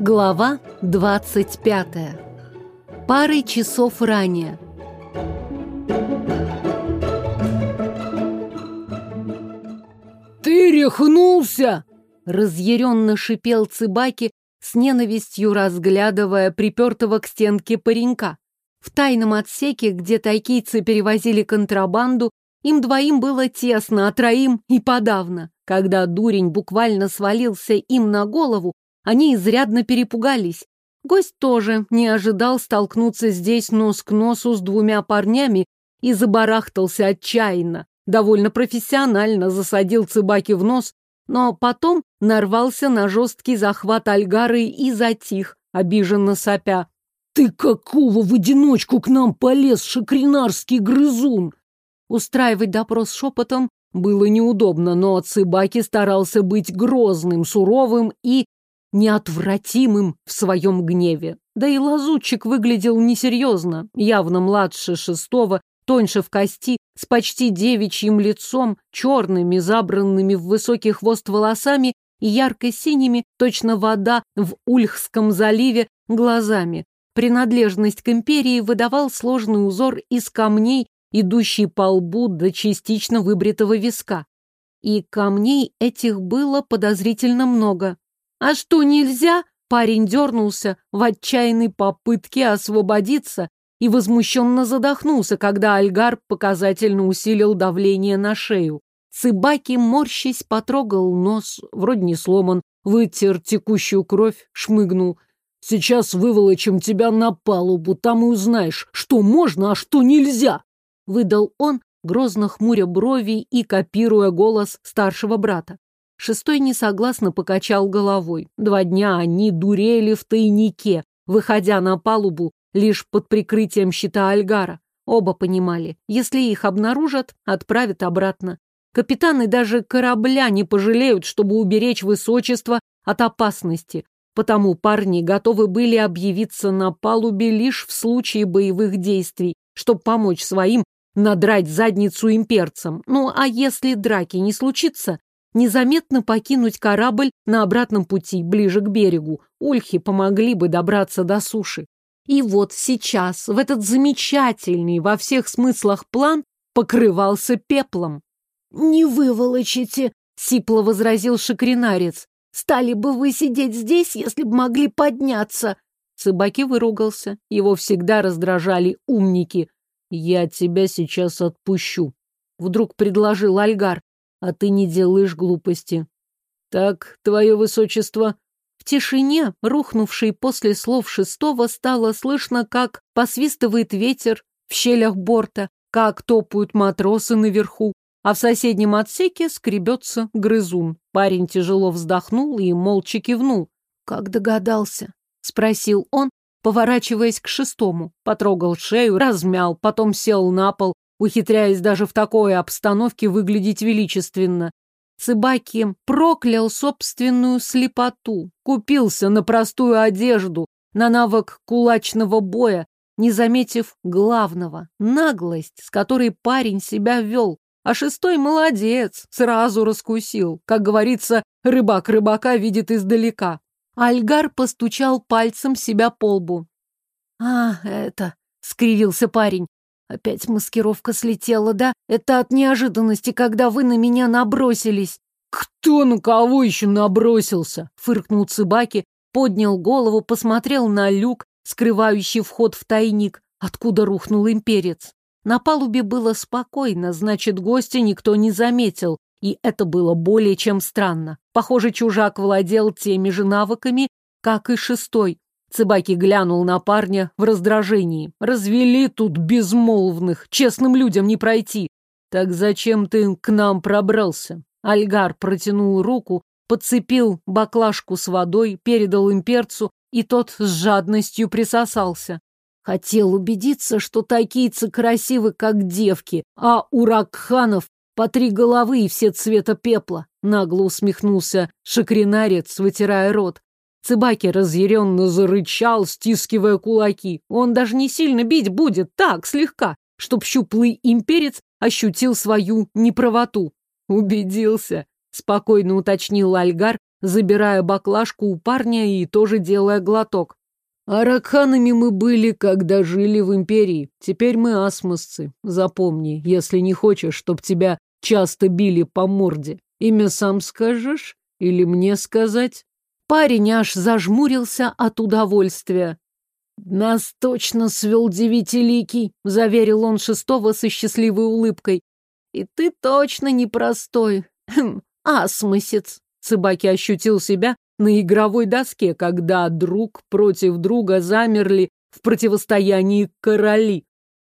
Глава 25. Парой часов ранее. «Ты рехнулся!» — разъяренно шипел Цыбаки, с ненавистью разглядывая припертого к стенке паренька. В тайном отсеке, где тайкийцы перевозили контрабанду, им двоим было тесно, а троим и подавно. Когда дурень буквально свалился им на голову, они изрядно перепугались. Гость тоже не ожидал столкнуться здесь нос к носу с двумя парнями и забарахтался отчаянно. Довольно профессионально засадил Цыбаки в нос, но потом нарвался на жесткий захват Альгары и затих, обиженно сопя. «Ты какого в одиночку к нам полез, шакринарский грызун?» Устраивать допрос шепотом было неудобно, но Цыбаки старался быть грозным, суровым и неотвратимым в своем гневе. Да и лазутчик выглядел несерьезно, явно младше шестого, тоньше в кости, с почти девичьим лицом, черными, забранными в высокий хвост волосами и ярко-синими, точно вода в Ульхском заливе, глазами. Принадлежность к империи выдавал сложный узор из камней, идущий по лбу до частично выбритого виска. И камней этих было подозрительно много. «А что, нельзя?» Парень дернулся в отчаянной попытке освободиться и возмущенно задохнулся, когда Альгар показательно усилил давление на шею. Цыбаки, морщись, потрогал нос, вроде не сломан, вытер текущую кровь, шмыгнул. «Сейчас выволочим тебя на палубу, там и узнаешь, что можно, а что нельзя!» Выдал он, грозно хмуря брови и копируя голос старшего брата. Шестой несогласно покачал головой. Два дня они дурели в тайнике, выходя на палубу лишь под прикрытием щита Альгара. Оба понимали, если их обнаружат, отправят обратно. Капитаны даже корабля не пожалеют, чтобы уберечь высочество от опасности. Потому парни готовы были объявиться на палубе лишь в случае боевых действий, чтобы помочь своим надрать задницу имперцам. Ну, а если драки не случится, незаметно покинуть корабль на обратном пути, ближе к берегу. Ульхи помогли бы добраться до суши. И вот сейчас, в этот замечательный во всех смыслах план, покрывался пеплом. «Не выволочите», — сипло возразил шакринарец. «Стали бы вы сидеть здесь, если бы могли подняться». Цыбаки выругался. Его всегда раздражали умники. «Я тебя сейчас отпущу», — вдруг предложил Альгар а ты не делаешь глупости. Так, твое высочество. В тишине, рухнувшей после слов шестого, стало слышно, как посвистывает ветер в щелях борта, как топают матросы наверху, а в соседнем отсеке скребется грызун. Парень тяжело вздохнул и молча кивнул. «Как догадался?» — спросил он, поворачиваясь к шестому. Потрогал шею, размял, потом сел на пол, ухитряясь даже в такой обстановке выглядеть величественно. Цыбаки проклял собственную слепоту, купился на простую одежду, на навык кулачного боя, не заметив главного — наглость, с которой парень себя вел. А шестой молодец, сразу раскусил. Как говорится, рыбак рыбака видит издалека. Альгар постучал пальцем себя по лбу. «А, это...» — скривился парень. Опять маскировка слетела, да? Это от неожиданности, когда вы на меня набросились. Кто на кого еще набросился? Фыркнул Цыбаки, поднял голову, посмотрел на люк, скрывающий вход в тайник, откуда рухнул имперец. На палубе было спокойно, значит, гостя никто не заметил, и это было более чем странно. Похоже, чужак владел теми же навыками, как и шестой. Цыбаки глянул на парня в раздражении. «Развели тут безмолвных, честным людям не пройти. Так зачем ты к нам пробрался?» Альгар протянул руку, подцепил баклажку с водой, передал имперцу, и тот с жадностью присосался. Хотел убедиться, что такийцы красивы, как девки, а у ракханов по три головы и все цвета пепла. Нагло усмехнулся шакринарец, вытирая рот. Цыбаки разъяренно зарычал, стискивая кулаки. Он даже не сильно бить будет, так, слегка, чтоб щуплый имперец ощутил свою неправоту. Убедился. спокойно уточнил Альгар, забирая баклажку у парня и тоже делая глоток. Аракханами мы были, когда жили в империи. Теперь мы асмосцы. Запомни, если не хочешь, чтоб тебя часто били по морде. Имя сам скажешь? Или мне сказать? Парень аж зажмурился от удовольствия. «Нас точно свел девятиликий», — заверил он шестого со счастливой улыбкой. «И ты точно непростой. Хм, асмысец». Цыбаки ощутил себя на игровой доске, когда друг против друга замерли в противостоянии короли.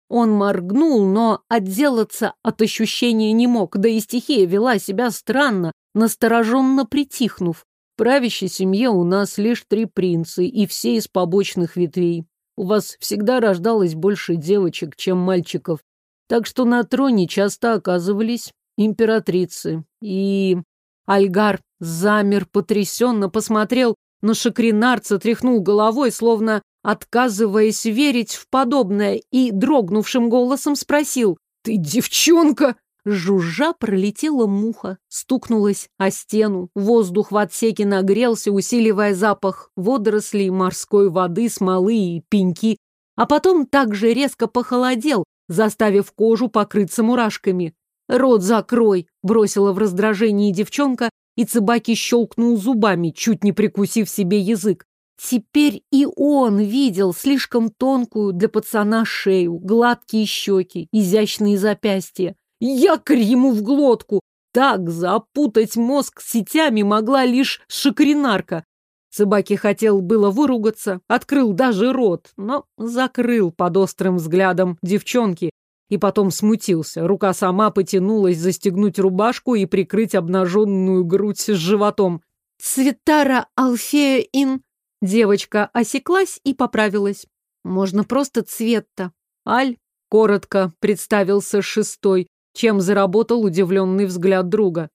Он моргнул, но отделаться от ощущения не мог, да и стихия вела себя странно, настороженно притихнув. В правящей семье у нас лишь три принца, и все из побочных ветвей. У вас всегда рождалось больше девочек, чем мальчиков, так что на троне часто оказывались императрицы. И Альгар замер, потрясенно посмотрел на шакринарца, тряхнул головой, словно отказываясь верить в подобное, и дрогнувшим голосом спросил «Ты девчонка?» Жужжа пролетела муха, стукнулась о стену. Воздух в отсеке нагрелся, усиливая запах водорослей, морской воды, смолы и пеньки. А потом также резко похолодел, заставив кожу покрыться мурашками. «Рот закрой!» — бросила в раздражении девчонка, и Цыбаки щелкнул зубами, чуть не прикусив себе язык. Теперь и он видел слишком тонкую для пацана шею, гладкие щеки, изящные запястья. Якорь ему в глотку! Так запутать мозг сетями могла лишь шикринарка. Цыбаки хотел было выругаться, открыл даже рот, но закрыл под острым взглядом девчонки и потом смутился. Рука сама потянулась застегнуть рубашку и прикрыть обнаженную грудь с животом. «Цветара Алфея Ин...» Девочка осеклась и поправилась. «Можно просто Цветта». «Аль», — коротко представился шестой, чем заработал удивленный взгляд друга.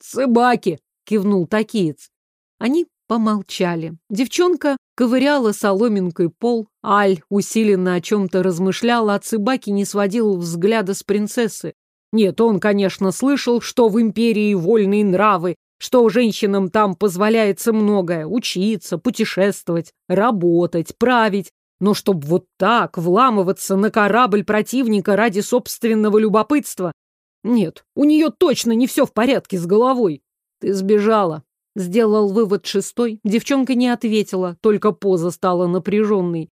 «Цыбаки!» — кивнул такиец. Они помолчали. Девчонка ковыряла соломинкой пол, Аль усиленно о чем-то размышлял, а Цыбаки не сводил взгляда с принцессы. Нет, он, конечно, слышал, что в империи вольные нравы, что женщинам там позволяется многое — учиться, путешествовать, работать, править. Но чтоб вот так вламываться на корабль противника ради собственного любопытства, нет, у нее точно не все в порядке с головой. Ты сбежала. Сделал вывод шестой. Девчонка не ответила, только поза стала напряженной.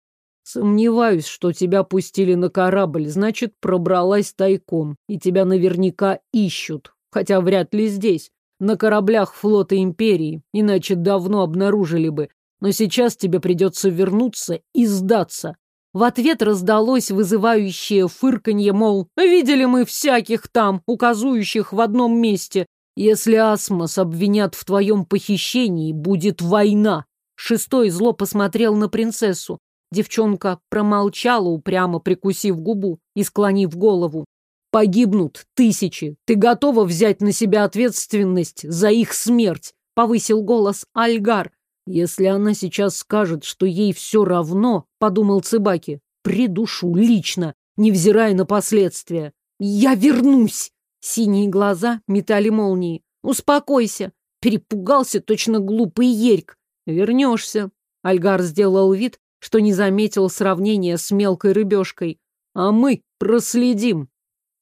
Сомневаюсь, что тебя пустили на корабль, значит, пробралась тайком, и тебя наверняка ищут. Хотя вряд ли здесь, на кораблях флота Империи, иначе давно обнаружили бы. Но сейчас тебе придется вернуться и сдаться. В ответ раздалось вызывающее фырканье, мол, видели мы всяких там, указующих в одном месте. Если Асмос обвинят в твоем похищении, будет война. Шестой зло посмотрел на принцессу. Девчонка промолчала, упрямо прикусив губу и склонив голову. Погибнут тысячи. Ты готова взять на себя ответственность за их смерть? Повысил голос Альгар. Если она сейчас скажет, что ей все равно, подумал Цыбаки, придушу лично, невзирая на последствия. Я вернусь! Синие глаза метали молнии. Успокойся. Перепугался точно глупый ерьк. Вернешься. Альгар сделал вид, что не заметил сравнения с мелкой рыбешкой. А мы проследим.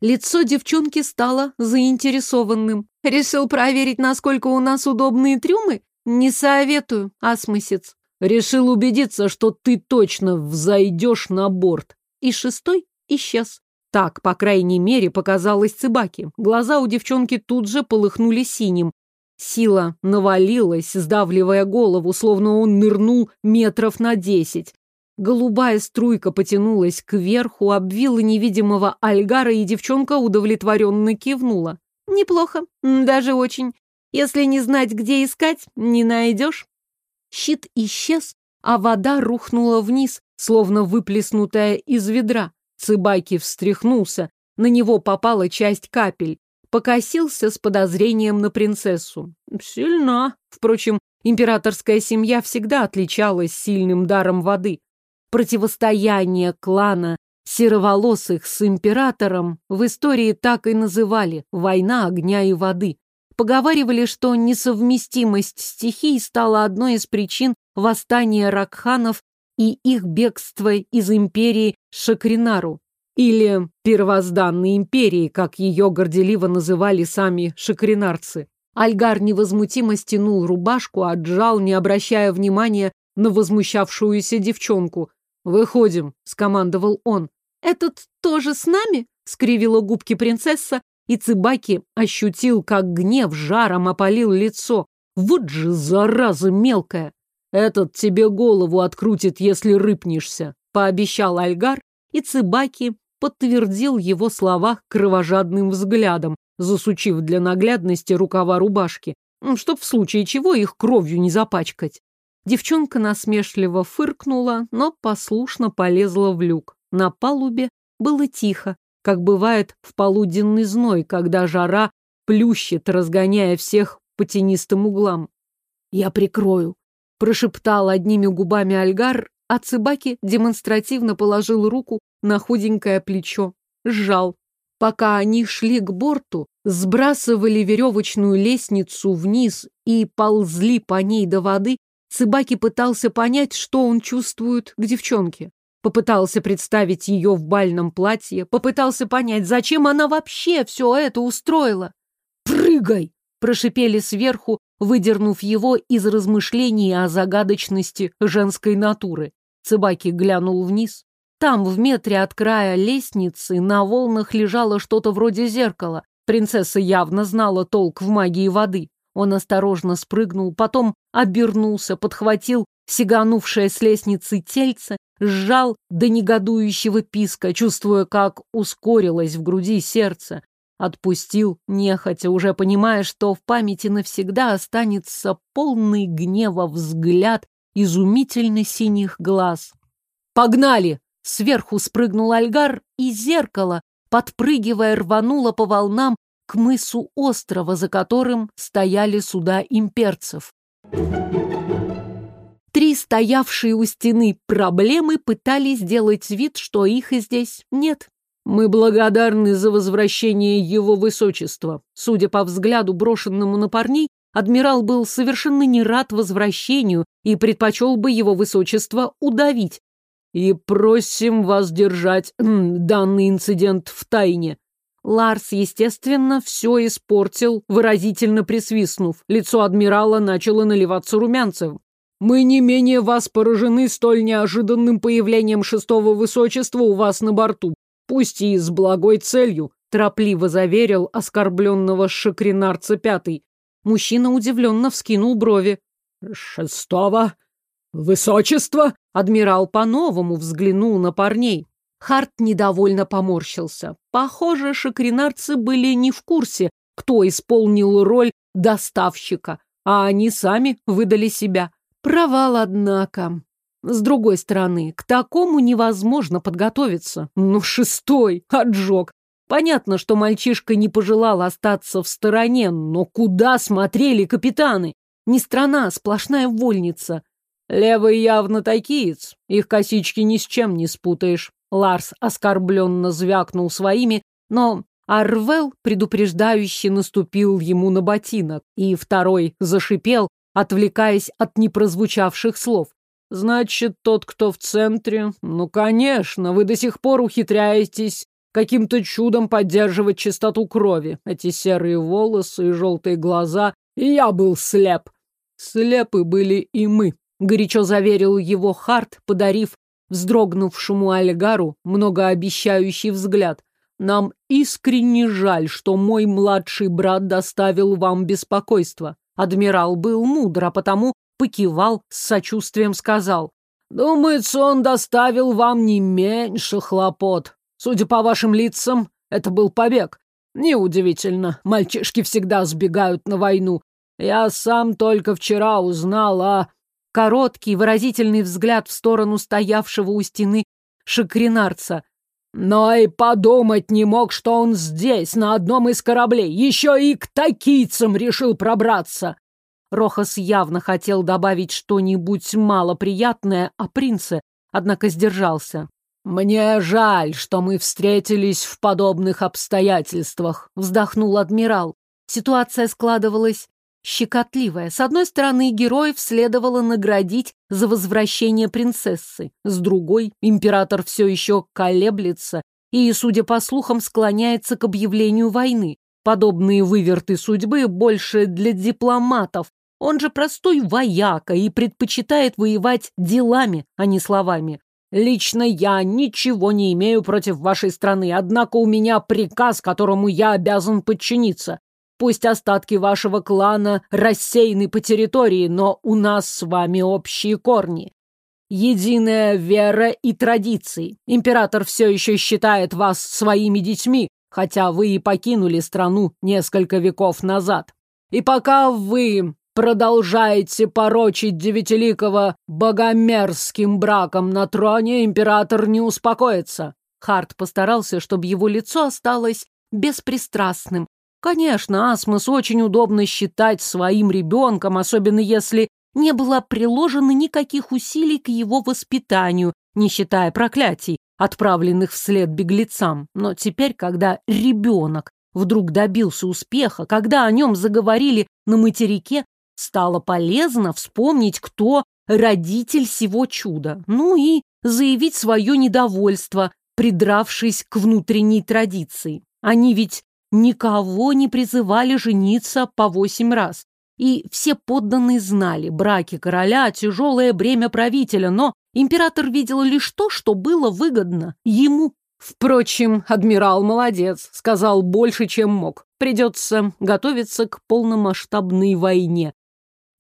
Лицо девчонки стало заинтересованным. Решил проверить, насколько у нас удобные трюмы? Не советую, асмысец. Решил убедиться, что ты точно взойдешь на борт. И шестой исчез. Так, по крайней мере, показалось Цыбаки. Глаза у девчонки тут же полыхнули синим. Сила навалилась, сдавливая голову, словно он нырнул метров на десять. Голубая струйка потянулась кверху, обвила невидимого Альгара, и девчонка удовлетворенно кивнула. «Неплохо, даже очень. Если не знать, где искать, не найдешь. Щит исчез, а вода рухнула вниз, словно выплеснутая из ведра. Цыбаки встряхнулся, на него попала часть капель. Покосился с подозрением на принцессу. Сильна. Впрочем, императорская семья всегда отличалась сильным даром воды. Противостояние клана сероволосых с императором в истории так и называли «война огня и воды». Поговаривали, что несовместимость стихий стала одной из причин восстания ракханов и их бегства из империи Шакринару. Или первозданной империи, как ее горделиво называли сами шакринарцы. Альгар невозмутимо стянул рубашку, отжал, не обращая внимания на возмущавшуюся девчонку. «Выходим», — скомандовал он. «Этот тоже с нами?» — скривила губки принцесса, и Цыбаки ощутил, как гнев жаром опалил лицо. «Вот же зараза мелкая!» «Этот тебе голову открутит, если рыпнешься», — пообещал Альгар, и Цыбаки подтвердил его слова кровожадным взглядом, засучив для наглядности рукава рубашки, чтоб в случае чего их кровью не запачкать. Девчонка насмешливо фыркнула, но послушно полезла в люк. На палубе было тихо, как бывает в полуденный зной, когда жара плющит, разгоняя всех по тенистым углам. «Я прикрою», — прошептал одними губами Альгар, а Цыбаки демонстративно положил руку на худенькое плечо. Сжал. Пока они шли к борту, сбрасывали веревочную лестницу вниз и ползли по ней до воды, Цыбаки пытался понять, что он чувствует к девчонке. Попытался представить ее в бальном платье, попытался понять, зачем она вообще все это устроила. «Прыгай!» – прошипели сверху, выдернув его из размышлений о загадочности женской натуры. Цыбаки глянул вниз. Там, в метре от края лестницы, на волнах лежало что-то вроде зеркала. Принцесса явно знала толк в магии воды. Он осторожно спрыгнул, потом обернулся, подхватил сиганувшее с лестницы тельце, сжал до негодующего писка, чувствуя, как ускорилось в груди сердце. Отпустил, нехотя, уже понимая, что в памяти навсегда останется полный гнева взгляд изумительно синих глаз. «Погнали!» Сверху спрыгнул Альгар, и зеркало, подпрыгивая, рвануло по волнам к мысу острова, за которым стояли суда имперцев. Три стоявшие у стены проблемы пытались сделать вид, что их и здесь нет. Мы благодарны за возвращение его высочества. Судя по взгляду, брошенному на парней, адмирал был совершенно не рад возвращению и предпочел бы его высочество удавить. И просим вас держать данный инцидент в тайне. Ларс, естественно, все испортил, выразительно присвистнув. Лицо адмирала начало наливаться румянцем. Мы не менее вас поражены столь неожиданным появлением шестого высочества у вас на борту, пусть и с благой целью, торопливо заверил оскорбленного шакринарца пятый. Мужчина удивленно вскинул брови. «Шестого? Высочество?» Адмирал по-новому взглянул на парней. Харт недовольно поморщился. Похоже, шакринарцы были не в курсе, кто исполнил роль доставщика, а они сами выдали себя. Провал, однако. С другой стороны, к такому невозможно подготовиться. Ну, шестой, отжог. Понятно, что мальчишка не пожелал остаться в стороне, но куда смотрели капитаны? Не страна, сплошная вольница. Левый явно такиец, их косички ни с чем не спутаешь. Ларс оскорбленно звякнул своими, но Арвел предупреждающе наступил ему на ботинок, и второй зашипел, отвлекаясь от непрозвучавших слов. «Значит, тот, кто в центре? Ну, конечно, вы до сих пор ухитряетесь каким-то чудом поддерживать чистоту крови. Эти серые волосы и желтые глаза. И я был слеп. Слепы были и мы», — горячо заверил его Харт, подарив вздрогнувшему Альгару многообещающий взгляд. «Нам искренне жаль, что мой младший брат доставил вам беспокойство. Адмирал был мудр, а потому покивал, с сочувствием сказал. «Думается, он доставил вам не меньше хлопот. Судя по вашим лицам, это был побег. Неудивительно, мальчишки всегда сбегают на войну. Я сам только вчера узнал о...» Короткий, выразительный взгляд в сторону стоявшего у стены шакринарца. «Но и подумать не мог, что он здесь, на одном из кораблей. Еще и к такийцам решил пробраться!» Рохас явно хотел добавить что-нибудь малоприятное о принце, однако сдержался. «Мне жаль, что мы встретились в подобных обстоятельствах», — вздохнул адмирал. Ситуация складывалась щекотливая. С одной стороны, героев следовало наградить за возвращение принцессы. С другой, император все еще колеблется и, судя по слухам, склоняется к объявлению войны. Подобные выверты судьбы больше для дипломатов. Он же простой вояка и предпочитает воевать делами, а не словами. Лично я ничего не имею против вашей страны, однако у меня приказ, которому я обязан подчиниться. Пусть остатки вашего клана рассеяны по территории, но у нас с вами общие корни. Единая вера и традиции. Император все еще считает вас своими детьми, хотя вы и покинули страну несколько веков назад. И пока вы продолжаете порочить Девятиликого богомерзким браком на троне, император не успокоится. Харт постарался, чтобы его лицо осталось беспристрастным, Конечно, Асмос очень удобно считать своим ребенком, особенно если не было приложено никаких усилий к его воспитанию, не считая проклятий, отправленных вслед беглецам. Но теперь, когда ребенок вдруг добился успеха, когда о нем заговорили на материке, стало полезно вспомнить, кто родитель всего чуда, ну и заявить свое недовольство, придравшись к внутренней традиции. Они ведь никого не призывали жениться по восемь раз. И все подданные знали, браки короля – тяжелое бремя правителя, но император видел лишь то, что было выгодно ему. Впрочем, адмирал молодец, сказал больше, чем мог. Придется готовиться к полномасштабной войне.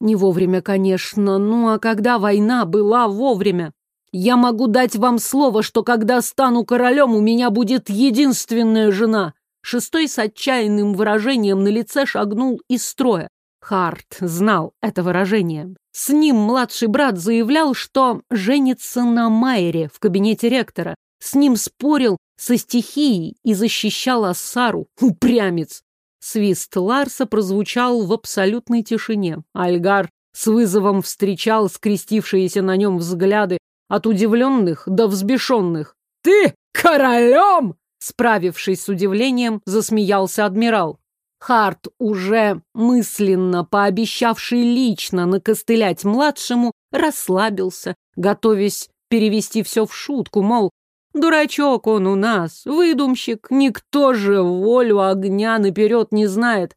Не вовремя, конечно, ну а когда война была вовремя? Я могу дать вам слово, что когда стану королем, у меня будет единственная жена. Шестой с отчаянным выражением на лице шагнул из строя. Харт знал это выражение. С ним младший брат заявлял, что женится на Майере в кабинете ректора. С ним спорил со стихией и защищал Ассару. Упрямец! Свист Ларса прозвучал в абсолютной тишине. Альгар с вызовом встречал скрестившиеся на нем взгляды от удивленных до взбешенных. «Ты королем?» Справившись с удивлением, засмеялся адмирал. Харт, уже мысленно пообещавший лично накостылять младшему, расслабился, готовясь перевести все в шутку, мол, дурачок он у нас, выдумщик, никто же волю огня наперед не знает.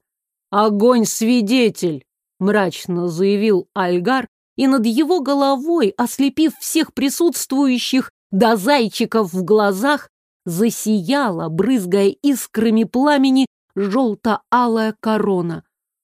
Огонь свидетель, мрачно заявил Альгар, и над его головой, ослепив всех присутствующих до зайчиков в глазах, засияла, брызгая искрами пламени, желто-алая корона.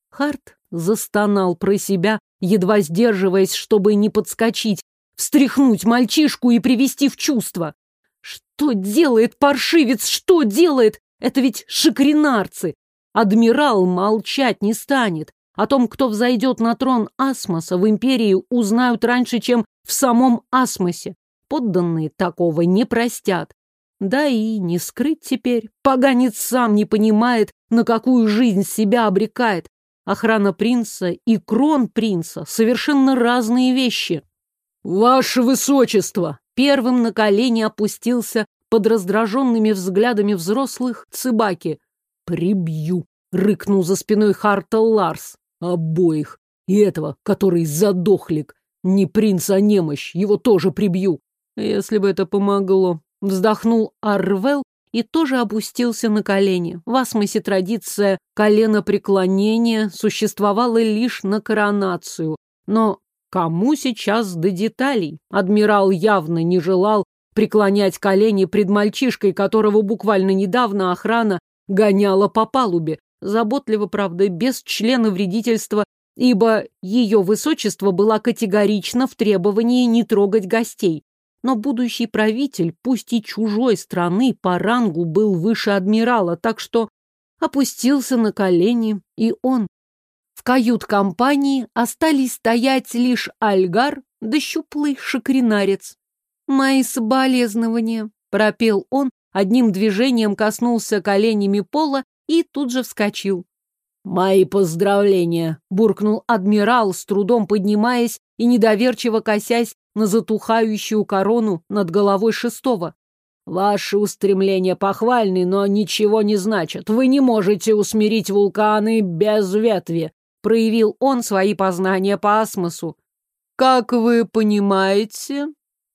Харт застонал про себя, едва сдерживаясь, чтобы не подскочить, встряхнуть мальчишку и привести в чувство. Что делает паршивец? Что делает? Это ведь шикринарцы. Адмирал молчать не станет. О том, кто взойдет на трон Асмоса в империи, узнают раньше, чем в самом Асмосе. Подданные такого не простят. Да и не скрыть теперь. Поганец сам не понимает, на какую жизнь себя обрекает. Охрана принца и крон принца — совершенно разные вещи. «Ваше высочество!» Первым на колени опустился под раздраженными взглядами взрослых Цыбаки. «Прибью!» — рыкнул за спиной Харта Ларс. «Обоих! И этого, который задохлик! Не принц, а немощь! Его тоже прибью!» Если бы это помогло, Вздохнул Арвел и тоже опустился на колени. В Асмосе традиция колена преклонения существовала лишь на коронацию. Но кому сейчас до деталей? Адмирал явно не желал преклонять колени пред мальчишкой, которого буквально недавно охрана гоняла по палубе. Заботливо, правда, без члена вредительства, ибо ее высочество была категорично в требовании не трогать гостей но будущий правитель, пусть и чужой страны, по рангу был выше адмирала, так что опустился на колени и он. В кают-компании остались стоять лишь Альгар да щуплый шакринарец. «Мои соболезнования», — пропел он, одним движением коснулся коленями пола и тут же вскочил. «Мои поздравления!» — буркнул адмирал, с трудом поднимаясь и недоверчиво косясь на затухающую корону над головой шестого. Ваши устремления похвальны, но ничего не значат. Вы не можете усмирить вулканы без ветви. Проявил он свои познания по асмосу. Как вы понимаете,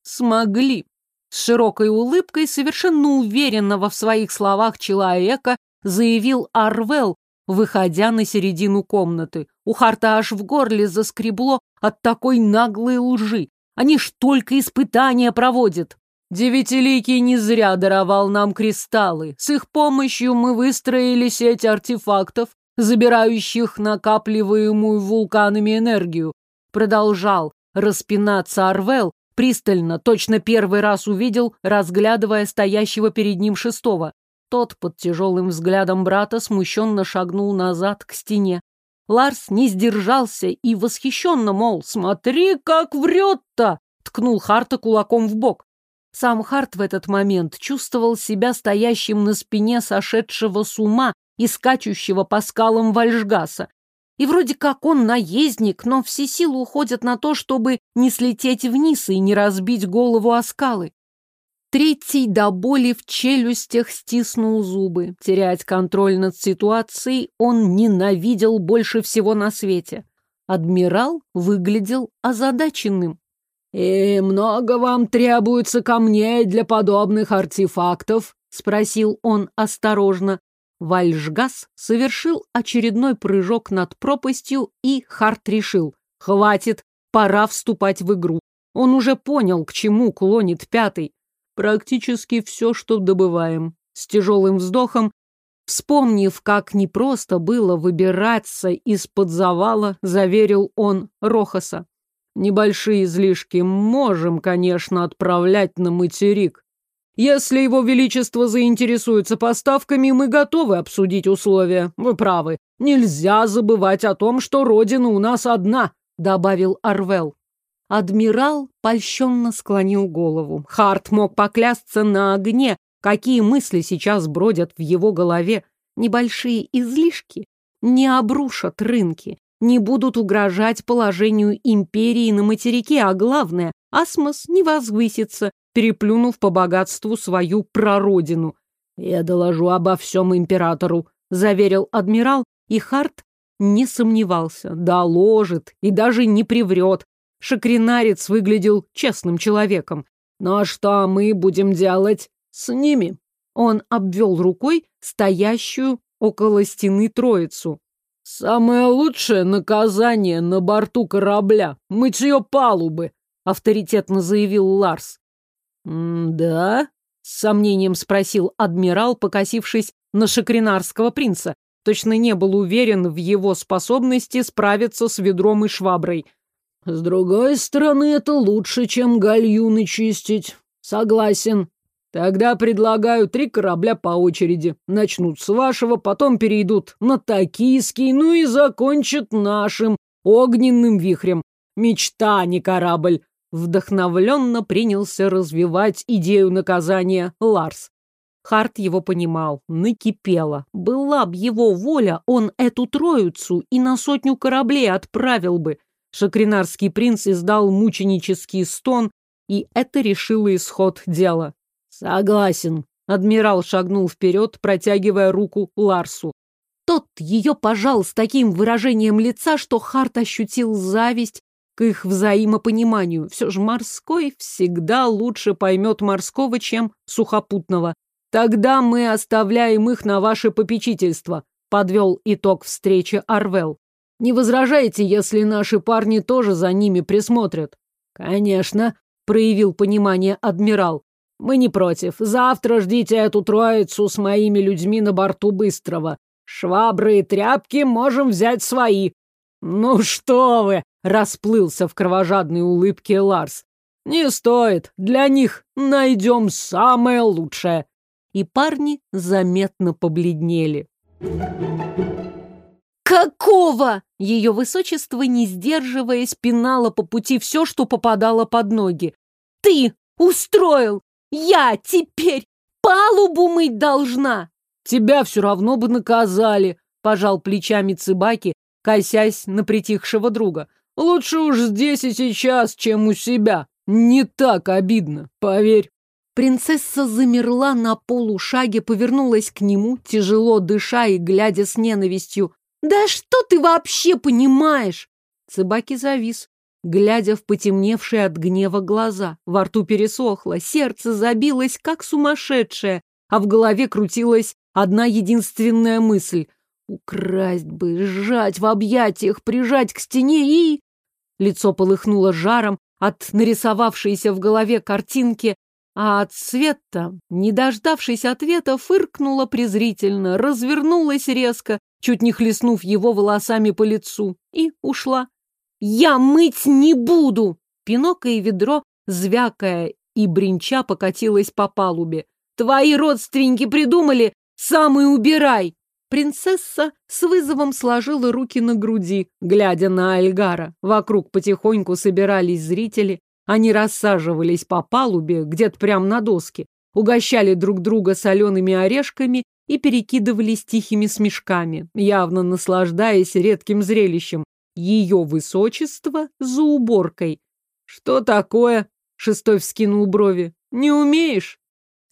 смогли. С широкой улыбкой, совершенно уверенного в своих словах человека, заявил Арвел, выходя на середину комнаты. У Харта аж в горле заскребло от такой наглой лжи. Они ж только испытания проводят. Девятиликий не зря даровал нам кристаллы. С их помощью мы выстроили сеть артефактов, забирающих накапливаемую вулканами энергию. Продолжал распинаться Арвел, пристально, точно первый раз увидел, разглядывая стоящего перед ним шестого. Тот под тяжелым взглядом брата смущенно шагнул назад к стене. Ларс не сдержался и восхищенно, мол, смотри, как врет-то! Ткнул Харта кулаком в бок. Сам Харт в этот момент чувствовал себя стоящим на спине сошедшего с ума и скачущего по скалам Вальжгаса. И вроде как он наездник, но все силы уходят на то, чтобы не слететь вниз и не разбить голову о скалы. Третий до боли в челюстях стиснул зубы. Терять контроль над ситуацией он ненавидел больше всего на свете. Адмирал выглядел озадаченным. «И много вам требуется камней для подобных артефактов?» — спросил он осторожно. Вальжгас совершил очередной прыжок над пропастью, и Харт решил. «Хватит, пора вступать в игру». Он уже понял, к чему клонит пятый. Практически все, что добываем. С тяжелым вздохом, вспомнив, как непросто было выбираться из-под завала, заверил он Рохаса. Небольшие излишки можем, конечно, отправлять на материк. Если его величество заинтересуется поставками, мы готовы обсудить условия. Вы правы. Нельзя забывать о том, что родина у нас одна, добавил Арвел. Адмирал польщенно склонил голову. Харт мог поклясться на огне, какие мысли сейчас бродят в его голове. Небольшие излишки не обрушат рынки, не будут угрожать положению империи на материке, а главное, Асмос не возвысится, переплюнув по богатству свою прародину. «Я доложу обо всем императору», — заверил адмирал, и Харт не сомневался, доложит и даже не приврет. Шакринарец выглядел честным человеком. «Ну а что мы будем делать с ними?» Он обвел рукой стоящую около стены троицу. «Самое лучшее наказание на борту корабля — мытье палубы», — авторитетно заявил Ларс. «Да?» — с сомнением спросил адмирал, покосившись на шакринарского принца. Точно не был уверен в его способности справиться с ведром и шваброй. «С другой стороны, это лучше, чем гальюны чистить. Согласен. Тогда предлагаю три корабля по очереди. Начнут с вашего, потом перейдут на Токийский, ну и закончат нашим огненным вихрем. Мечта, не корабль. Вдохновленно принялся развивать идею наказания Ларс. Харт его понимал, накипело. Была б его воля, он эту троицу и на сотню кораблей отправил бы. Шакринарский принц издал мученический стон, и это решило исход дела. «Согласен». Адмирал шагнул вперед, протягивая руку Ларсу. Тот ее пожал с таким выражением лица, что Харт ощутил зависть к их взаимопониманию. Все же морской всегда лучше поймет морского, чем сухопутного. Тогда мы оставляем их на ваше попечительство, подвел итог встречи Арвел. Не возражаете, если наши парни тоже за ними присмотрят? Конечно, проявил понимание адмирал. Мы не против. Завтра ждите эту троицу с моими людьми на борту Быстрого. Швабры и тряпки можем взять свои. Ну что вы, расплылся в кровожадной улыбке Ларс. Не стоит. Для них найдем самое лучшее. И парни заметно побледнели. «Какого?» Ее высочество, не сдерживаясь, пинало по пути все, что попадало под ноги. «Ты устроил! Я теперь палубу мыть должна!» «Тебя все равно бы наказали», — пожал плечами Цыбаки, косясь на притихшего друга. «Лучше уж здесь и сейчас, чем у себя. Не так обидно, поверь». Принцесса замерла на полушаге, повернулась к нему, тяжело дыша и глядя с ненавистью. «Да что ты вообще понимаешь?» Цыбаки завис, глядя в потемневшие от гнева глаза. Во рту пересохло, сердце забилось, как сумасшедшее, а в голове крутилась одна единственная мысль. Украсть бы, сжать в объятиях, прижать к стене и... Лицо полыхнуло жаром от нарисовавшейся в голове картинки а от Света, не дождавшись ответа, фыркнула презрительно, развернулась резко, чуть не хлестнув его волосами по лицу, и ушла. «Я мыть не буду!» Пинок и ведро, звякая и бренча, покатилась по палубе. «Твои родственники придумали? Сам и убирай!» Принцесса с вызовом сложила руки на груди, глядя на Альгара. Вокруг потихоньку собирались зрители, они рассаживались по палубе, где-то прямо на доске, угощали друг друга солеными орешками и перекидывались тихими смешками, явно наслаждаясь редким зрелищем. Ее высочество за уборкой. «Что такое?» — шестой вскинул брови. «Не умеешь?»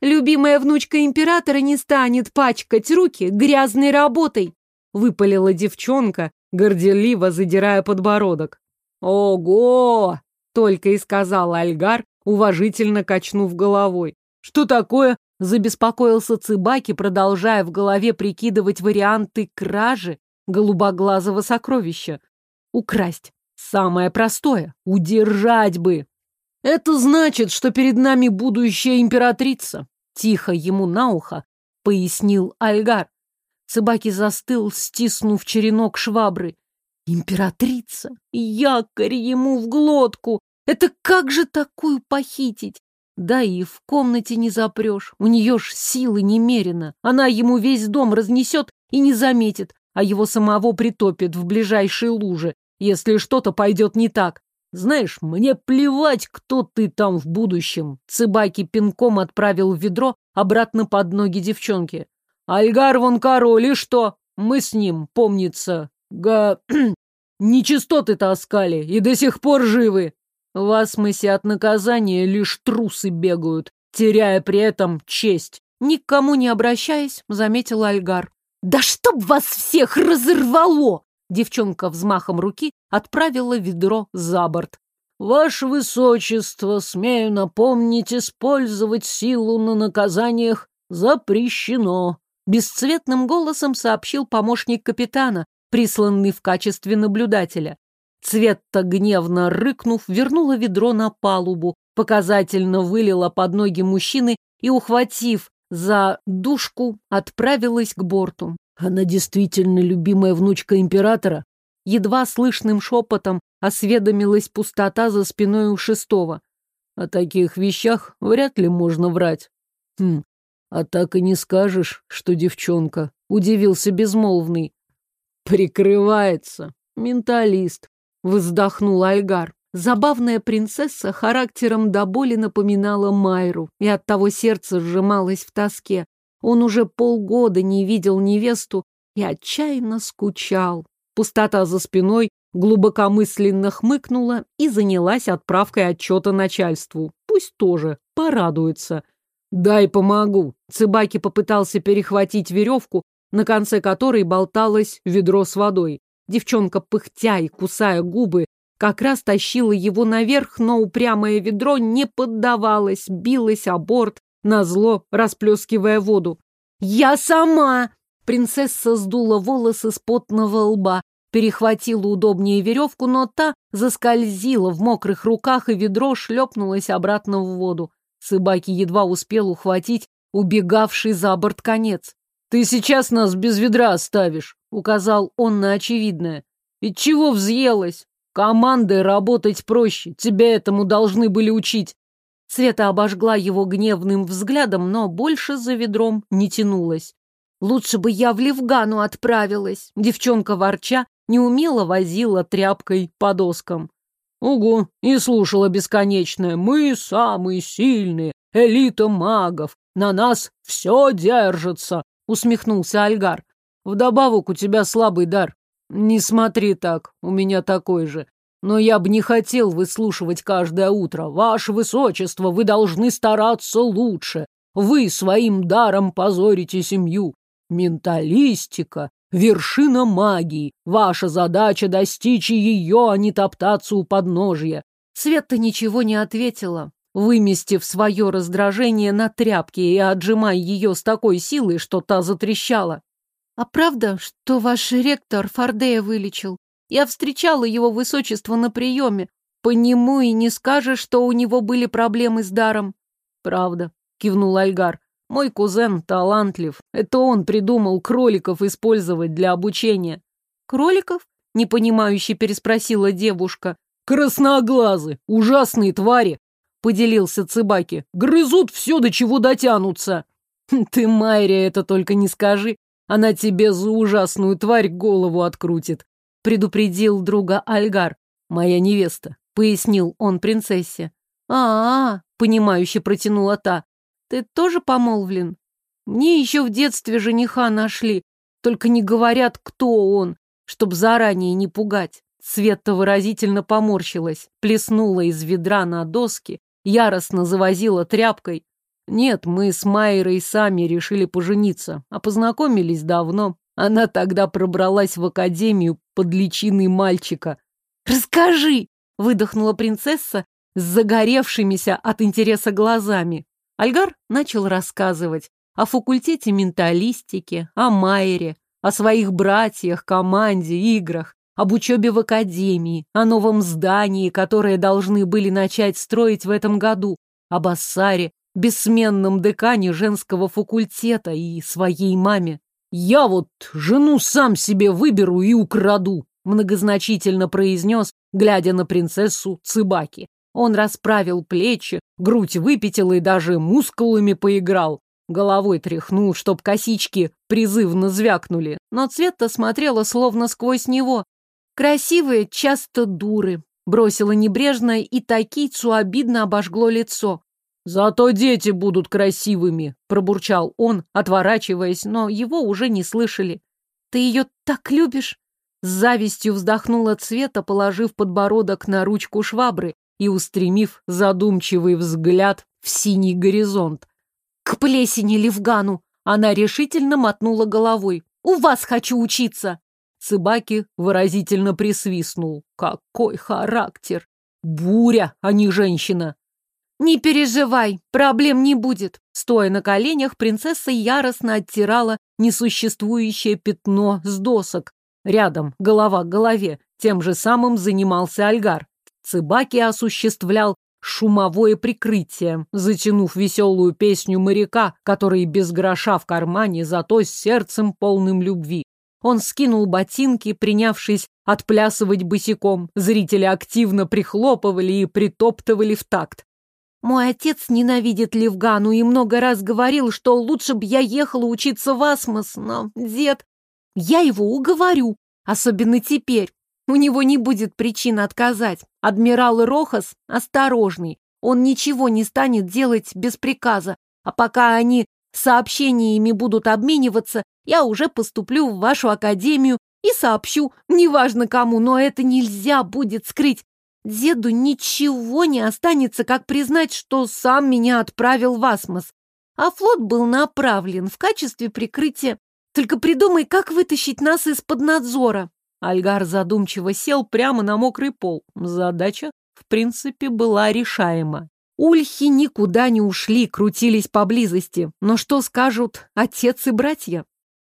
«Любимая внучка императора не станет пачкать руки грязной работой», — выпалила девчонка, горделиво задирая подбородок. «Ого!» Только и сказал Альгар, уважительно качнув головой. Что такое? Забеспокоился Цыбаки, продолжая в голове прикидывать варианты кражи голубоглазого сокровища. Украсть. Самое простое. Удержать бы. Это значит, что перед нами будущая императрица. Тихо ему на ухо пояснил Альгар. Цыбаки застыл, стиснув черенок швабры. Императрица! Якорь ему в глотку! Это как же такую похитить? Да и в комнате не запрешь. У нее ж силы немерено. Она ему весь дом разнесет и не заметит, а его самого притопит в ближайшей луже, если что-то пойдет не так. Знаешь, мне плевать, кто ты там в будущем. Цыбаки пинком отправил ведро обратно под ноги девчонки. Альгар вон король, и что? Мы с ним, помнится, га... Нечистоты таскали и до сих пор живы. В асмосе от наказания лишь трусы бегают, теряя при этом честь. Никому не обращаясь, заметил Альгар. «Да чтоб вас всех разорвало!» Девчонка взмахом руки отправила ведро за борт. «Ваше Высочество, смею напомнить, использовать силу на наказаниях запрещено», бесцветным голосом сообщил помощник капитана, присланный в качестве наблюдателя. Цветта, гневно рыкнув, вернула ведро на палубу, показательно вылила под ноги мужчины и, ухватив за душку, отправилась к борту. Она действительно любимая внучка императора? Едва слышным шепотом осведомилась пустота за спиной у шестого. О таких вещах вряд ли можно врать. Хм, а так и не скажешь, что девчонка, удивился безмолвный. Прикрывается. Менталист. Вздохнул Альгар. Забавная принцесса характером до боли напоминала Майру, и оттого сердце сжималось в тоске. Он уже полгода не видел невесту и отчаянно скучал. Пустота за спиной глубокомысленно хмыкнула и занялась отправкой отчета начальству. Пусть тоже порадуется. «Дай помогу». Цыбаки попытался перехватить веревку, на конце которой болталось ведро с водой. Девчонка, пыхтя и кусая губы, как раз тащила его наверх, но упрямое ведро не поддавалось, билось о борт, назло расплескивая воду. «Я сама!» Принцесса сдула волосы с потного лба, перехватила удобнее веревку, но та заскользила в мокрых руках, и ведро шлепнулось обратно в воду. Сыбаки едва успел ухватить убегавший за борт конец. «Ты сейчас нас без ведра оставишь», — указал он на очевидное. «И чего взъелась? Командой работать проще, тебя этому должны были учить». Света обожгла его гневным взглядом, но больше за ведром не тянулась. «Лучше бы я в Левгану отправилась», — девчонка ворча неумело возила тряпкой по доскам. «Угу!» и слушала бесконечное «Мы самые сильные, элита магов, на нас все держится, усмехнулся Альгар. Вдобавок у тебя слабый дар. Не смотри так, у меня такой же. Но я бы не хотел выслушивать каждое утро. Ваше Высочество, вы должны стараться лучше. Вы своим даром позорите семью. Менталистика — вершина магии. Ваша задача — достичь ее, а не топтаться у подножья. Света ничего не ответила, выместив свое раздражение на тряпке и отжимая ее с такой силой, что та затрещала. «А правда, что ваш ректор Фардея вылечил? Я встречала его высочество на приеме. По нему и не скажешь, что у него были проблемы с даром». «Правда», — кивнул Альгар. «Мой кузен талантлив. Это он придумал кроликов использовать для обучения». «Кроликов?» — непонимающе переспросила девушка. «Красноглазы! Ужасные твари!» — поделился Цыбаки. «Грызут все, до чего дотянутся!» «Ты, Майре, это только не скажи. Она тебе за ужасную тварь голову открутит», — предупредил друга Альгар. «Моя невеста», — пояснил он принцессе. «А-а-а», — понимающе протянула та. «Ты тоже помолвлен? Мне еще в детстве жениха нашли, только не говорят, кто он, чтоб заранее не пугать». Света выразительно поморщилась, плеснула из ведра на доски, яростно завозила тряпкой. Нет, мы с Майрой сами решили пожениться, а познакомились давно. Она тогда пробралась в академию под личиной мальчика. «Расскажи!» — выдохнула принцесса с загоревшимися от интереса глазами. Альгар начал рассказывать о факультете менталистики, о Майере, о своих братьях, команде, играх, об учебе в академии, о новом здании, которое должны были начать строить в этом году, об Ассаре, бессменном декане женского факультета и своей маме. «Я вот жену сам себе выберу и украду», многозначительно произнес, глядя на принцессу Цыбаки. Он расправил плечи, грудь выпятил и даже мускулами поиграл. Головой тряхнул, чтоб косички призывно звякнули, но Цвета смотрела словно сквозь него. «Красивые часто дуры», — бросила небрежно, и Такийцу обидно обожгло лицо. «Зато дети будут красивыми», — пробурчал он, отворачиваясь, но его уже не слышали. «Ты ее так любишь?» С завистью вздохнула Цвета, положив подбородок на ручку швабры и устремив задумчивый взгляд в синий горизонт. «К плесени Левгану!» Она решительно мотнула головой. «У вас хочу учиться!» Цыбаки выразительно присвистнул. «Какой характер! Буря, а не женщина!» «Не переживай, проблем не будет!» Стоя на коленях, принцесса яростно оттирала несуществующее пятно с досок. Рядом, голова к голове, тем же самым занимался Альгар. Цыбаки осуществлял шумовое прикрытие, затянув веселую песню моряка, который без гроша в кармане, зато с сердцем полным любви. Он скинул ботинки, принявшись отплясывать босиком. Зрители активно прихлопывали и притоптывали в такт. Мой отец ненавидит Левгану и много раз говорил, что лучше бы я ехала учиться в Асмос, но дед... Я его уговорю, особенно теперь. У него не будет причин отказать. Адмирал Рохас осторожный. Он ничего не станет делать без приказа. А пока они сообщениями будут обмениваться, я уже поступлю в вашу академию и сообщу, неважно кому, но это нельзя будет скрыть. Деду ничего не останется, как признать, что сам меня отправил в Асмос. А флот был направлен в качестве прикрытия. Только придумай, как вытащить нас из-под надзора. Альгар задумчиво сел прямо на мокрый пол. Задача, в принципе, была решаема. Ульхи никуда не ушли, крутились поблизости. Но что скажут отец и братья?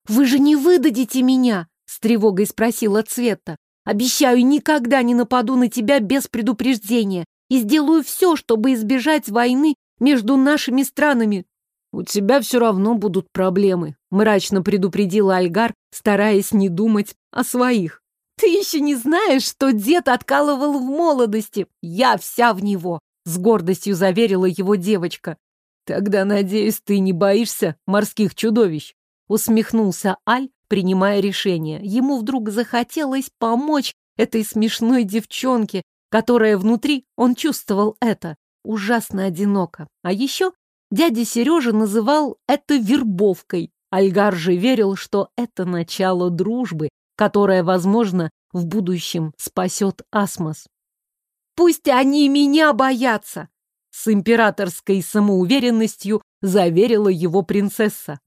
«Вы же не выдадите меня?» — с тревогой спросила Цвета. Обещаю, никогда не нападу на тебя без предупреждения и сделаю все, чтобы избежать войны между нашими странами. У тебя все равно будут проблемы, мрачно предупредила Альгар, стараясь не думать о своих. Ты еще не знаешь, что дед откалывал в молодости. Я вся в него, с гордостью заверила его девочка. Тогда, надеюсь, ты не боишься морских чудовищ? Усмехнулся Аль, принимая решение. Ему вдруг захотелось помочь этой смешной девчонке, которая внутри, он чувствовал это, ужасно одиноко. А еще дядя Сережа называл это вербовкой. Альгар же верил, что это начало дружбы, которая, возможно, в будущем спасет Асмос. пусть они меня боятся. С императорской самоуверенностью заверила его принцесса.